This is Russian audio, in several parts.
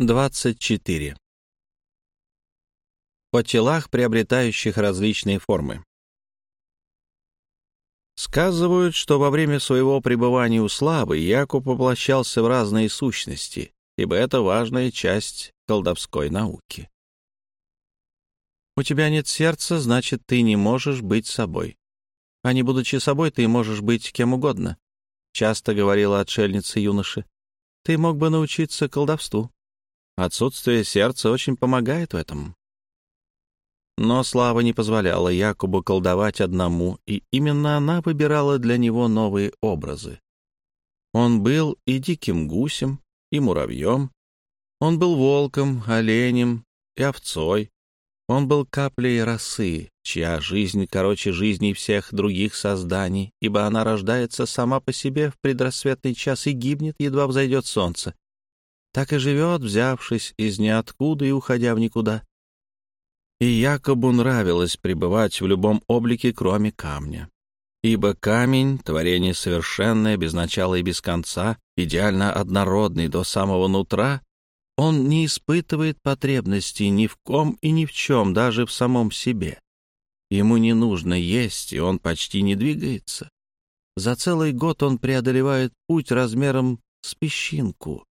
24. О телах, приобретающих различные формы. Сказывают, что во время своего пребывания у славы Якуб воплощался в разные сущности, ибо это важная часть колдовской науки. У тебя нет сердца, значит, ты не можешь быть собой. А не будучи собой, ты можешь быть кем угодно. Часто говорила отшельница юноши. Ты мог бы научиться колдовству. Отсутствие сердца очень помогает в этом. Но слава не позволяла Якубу колдовать одному, и именно она выбирала для него новые образы. Он был и диким гусем, и муравьем. Он был волком, оленем и овцой. Он был каплей росы, чья жизнь короче жизни всех других созданий, ибо она рождается сама по себе в предрассветный час и гибнет, едва взойдет солнце так и живет, взявшись из ниоткуда и уходя в никуда. И Якобу нравилось пребывать в любом облике, кроме камня. Ибо камень — творение совершенное, без начала и без конца, идеально однородный до самого нутра, он не испытывает потребностей ни в ком и ни в чем, даже в самом себе. Ему не нужно есть, и он почти не двигается. За целый год он преодолевает путь размером с песчинку,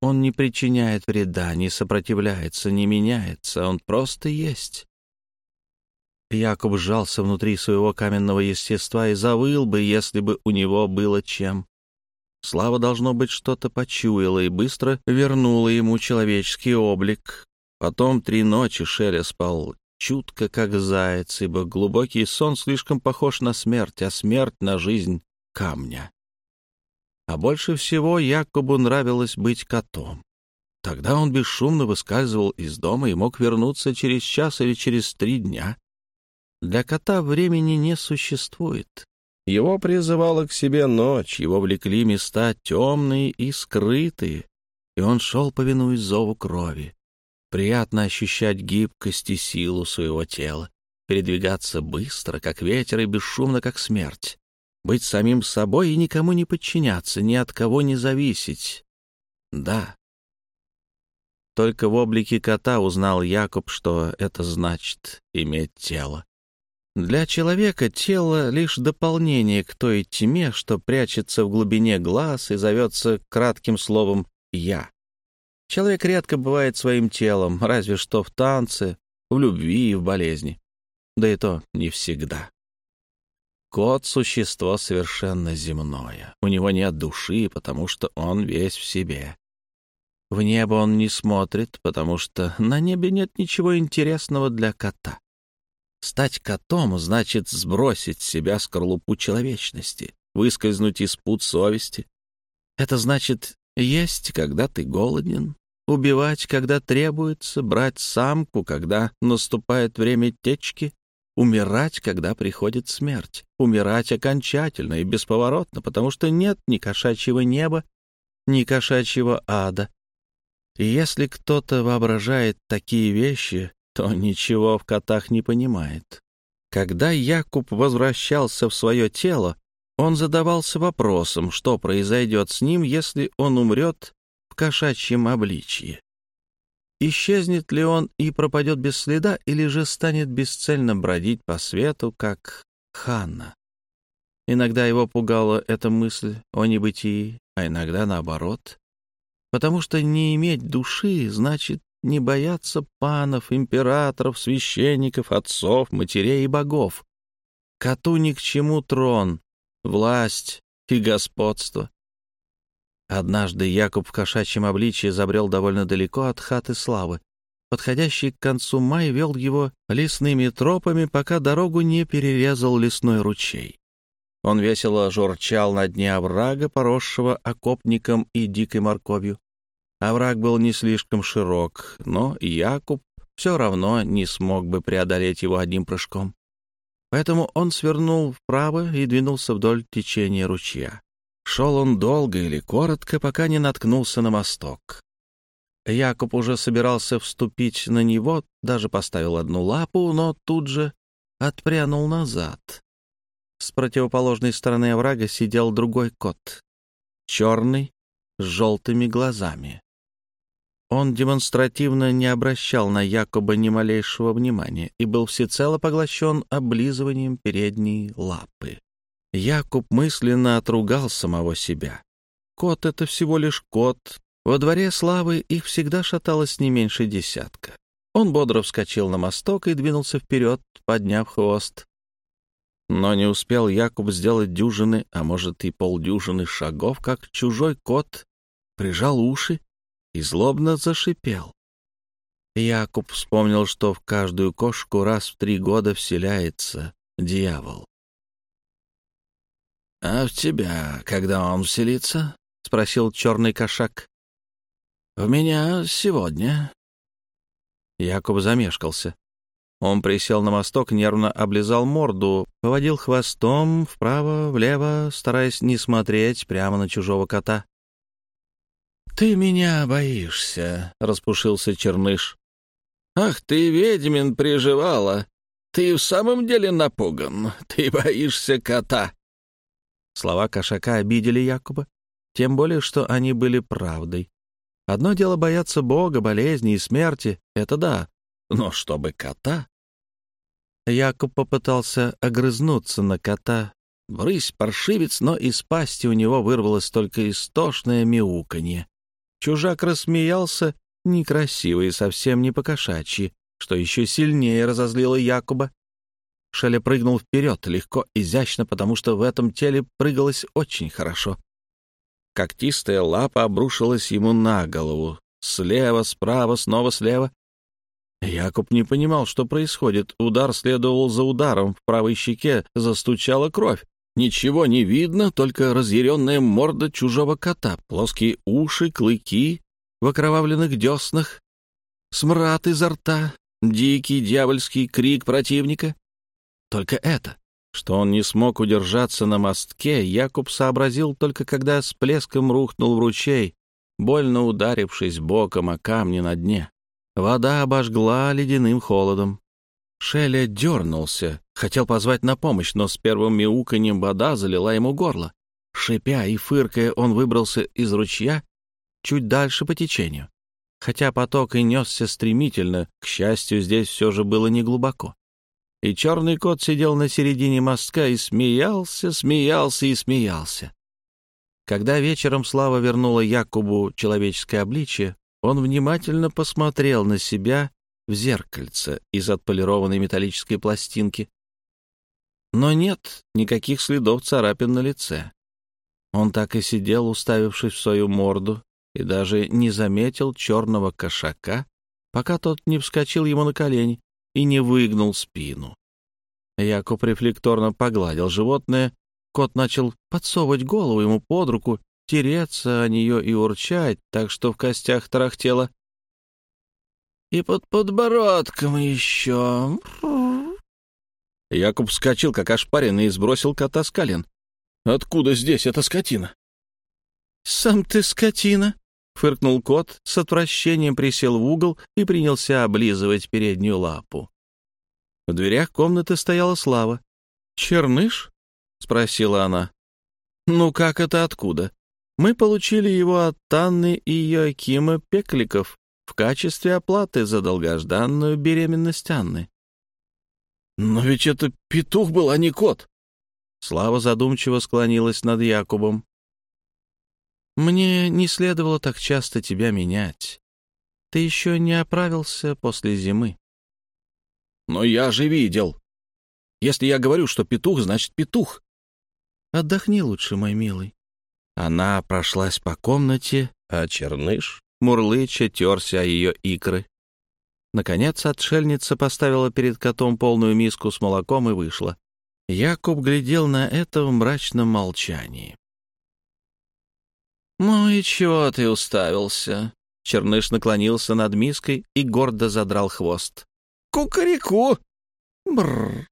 он не причиняет вреда, не сопротивляется, не меняется, он просто есть. Якоб сжался внутри своего каменного естества и завыл бы, если бы у него было чем. Слава, должно быть, что-то почуяла и быстро вернула ему человеческий облик. Потом три ночи Шеля спал чутко, как заяц, ибо глубокий сон слишком похож на смерть, а смерть — на жизнь камня. А больше всего Якобу нравилось быть котом. Тогда он бесшумно выскальзывал из дома и мог вернуться через час или через три дня. Для кота времени не существует. Его призывала к себе ночь, его влекли места темные и скрытые, и он шел, повинуясь зову крови. Приятно ощущать гибкость и силу своего тела, передвигаться быстро, как ветер, и бесшумно, как смерть быть самим собой и никому не подчиняться, ни от кого не зависеть. Да. Только в облике кота узнал Якоб, что это значит иметь тело. Для человека тело — лишь дополнение к той тьме, что прячется в глубине глаз и зовется кратким словом «я». Человек редко бывает своим телом, разве что в танце, в любви и в болезни. Да и то не всегда. Кот — существо совершенно земное. У него нет души, потому что он весь в себе. В небо он не смотрит, потому что на небе нет ничего интересного для кота. Стать котом значит сбросить с себя скорлупу человечности, выскользнуть из пут совести. Это значит есть, когда ты голоден, убивать, когда требуется, брать самку, когда наступает время течки, умирать, когда приходит смерть, умирать окончательно и бесповоротно, потому что нет ни кошачьего неба, ни кошачьего ада. И если кто-то воображает такие вещи, то ничего в котах не понимает. Когда Якуб возвращался в свое тело, он задавался вопросом, что произойдет с ним, если он умрет в кошачьем обличье. Исчезнет ли он и пропадет без следа, или же станет бесцельно бродить по свету, как Ханна? Иногда его пугала эта мысль о небытии, а иногда наоборот. Потому что не иметь души значит не бояться панов, императоров, священников, отцов, матерей и богов. Коту ни к чему трон, власть и господство. Однажды Якуб в кошачьем обличье забрел довольно далеко от хаты славы. Подходящий к концу май вел его лесными тропами, пока дорогу не перерезал лесной ручей. Он весело журчал на дне оврага, поросшего окопником и дикой морковью. Овраг был не слишком широк, но Якуб все равно не смог бы преодолеть его одним прыжком. Поэтому он свернул вправо и двинулся вдоль течения ручья. Шел он долго или коротко, пока не наткнулся на мосток. Якоб уже собирался вступить на него, даже поставил одну лапу, но тут же отпрянул назад. С противоположной стороны оврага сидел другой кот, черный, с желтыми глазами. он демонстративно не обращал на Якоба ни малейшего внимания и был всецело поглощен облизыванием передней лапы. Якуб мысленно отругал самого себя. Кот — это всего лишь кот. Во дворе славы их всегда шаталось не меньше десятка. Он бодро вскочил на мосток и двинулся вперед, подняв хвост. Но не успел Якуб сделать дюжины, а может и полдюжины шагов, как чужой кот прижал уши и злобно зашипел. Якуб вспомнил, что в каждую кошку раз в три года вселяется дьявол. — А в тебя когда он вселится? — спросил черный кошак. — В меня сегодня. Якуб замешкался. Он присел на мосток, нервно облизал морду, поводил хвостом вправо-влево, стараясь не смотреть прямо на чужого кота. «Ты меня боишься», — распушился Черныш. «Ах ты, ведьмин, приживала! Ты в самом деле напуган. Ты боишься кота!» Слова кошака обидели Якуба, тем более, что они были правдой. Одно дело бояться Бога, болезни и смерти — это да, но чтобы кота... Якуб попытался огрызнуться на кота. Брысь, паршивец, но из пасти у него вырвалось только истошное мяуканье. Чужак рассмеялся некрасиво и совсем не по-кошачьи, что еще сильнее разозлило Якуба. Шеля прыгнул вперед, легко, изящно, потому что в этом теле прыгалось очень хорошо. Когтистая лапа обрушилась ему на голову. Слева, справа, снова слева. Якуб не понимал, что происходит. Удар следовал за ударом. В правой щеке застучала кровь. Ничего не видно, только разъяренная морда чужого кота, плоские уши, клыки в окровавленных деснах, смрад изо рта, дикий дьявольский крик противника. Только это, что он не смог удержаться на мостке, Якуб сообразил только когда с плеском рухнул в ручей, больно ударившись боком о камни на дне. Вода обожгла ледяным холодом. Шеля дернулся, хотел позвать на помощь, но с первым мяуканьем вода залила ему горло. Шипя и фыркая, он выбрался из ручья чуть дальше по течению. Хотя поток и несся стремительно, к счастью, здесь все же было неглубоко. И черный кот сидел на середине мостка и смеялся, смеялся и смеялся. Когда вечером Слава вернула Якубу человеческое обличие, он внимательно посмотрел на себя в зеркальце из отполированной металлической пластинки. Но нет никаких следов царапин на лице. Он так и сидел, уставившись в свою морду, и даже не заметил черного кошака, пока тот не вскочил ему на колени и не выгнул спину. Яков рефлекторно погладил животное, кот начал подсовывать голову ему под руку, тереться о нее и урчать, так что в костях тарахтело. И под подбородком еще. Якуб вскочил, как ошпаренный, и сбросил кота с колен. «Откуда здесь эта скотина?» «Сам ты скотина!» — фыркнул кот, с отвращением присел в угол и принялся облизывать переднюю лапу. В дверях комнаты стояла Слава. «Черныш?» — спросила она. «Ну как это откуда? Мы получили его от Танны и Йоакима Пекликов в качестве оплаты за долгожданную беременность Анны. «Но ведь это петух был, а не кот!» Слава задумчиво склонилась над Якубом. «Мне не следовало так часто тебя менять. Ты еще не оправился после зимы». «Но я же видел. Если я говорю, что петух, значит петух». «Отдохни лучше, мой милый». Она прошлась по комнате, а черныш мурлыча терся о ее икры. Наконец отшельница поставила перед котом полную миску с молоком и вышла. Якуб глядел на это в мрачном молчании. «Ну и чего ты уставился?» Черныш наклонился над миской и гордо задрал хвост. «Кукареку!» «Бррр!»